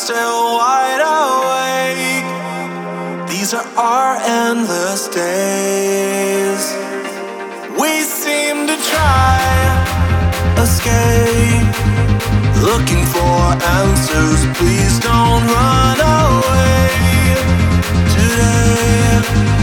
still wide awake. These are our endless days. We seem to try escape, looking for answers. Please don't run away. Today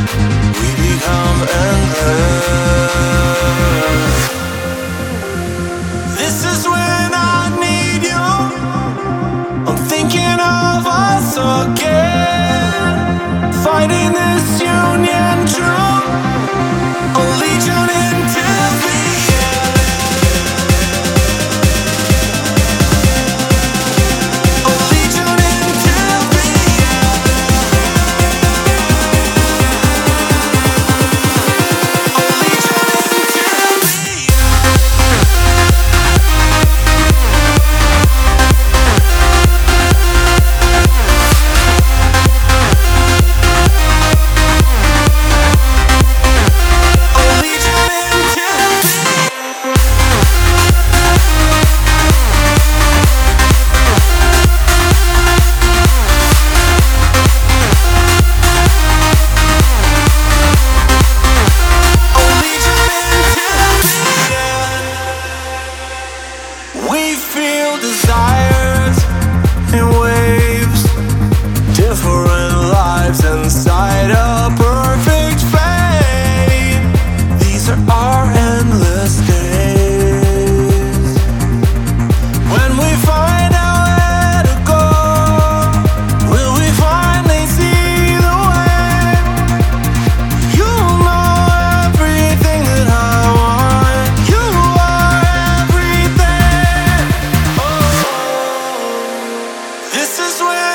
inside a perfect fate. These are our endless days. When we find out where to go, will we finally see the way? You know everything that I want. You are everything. Oh, this is where.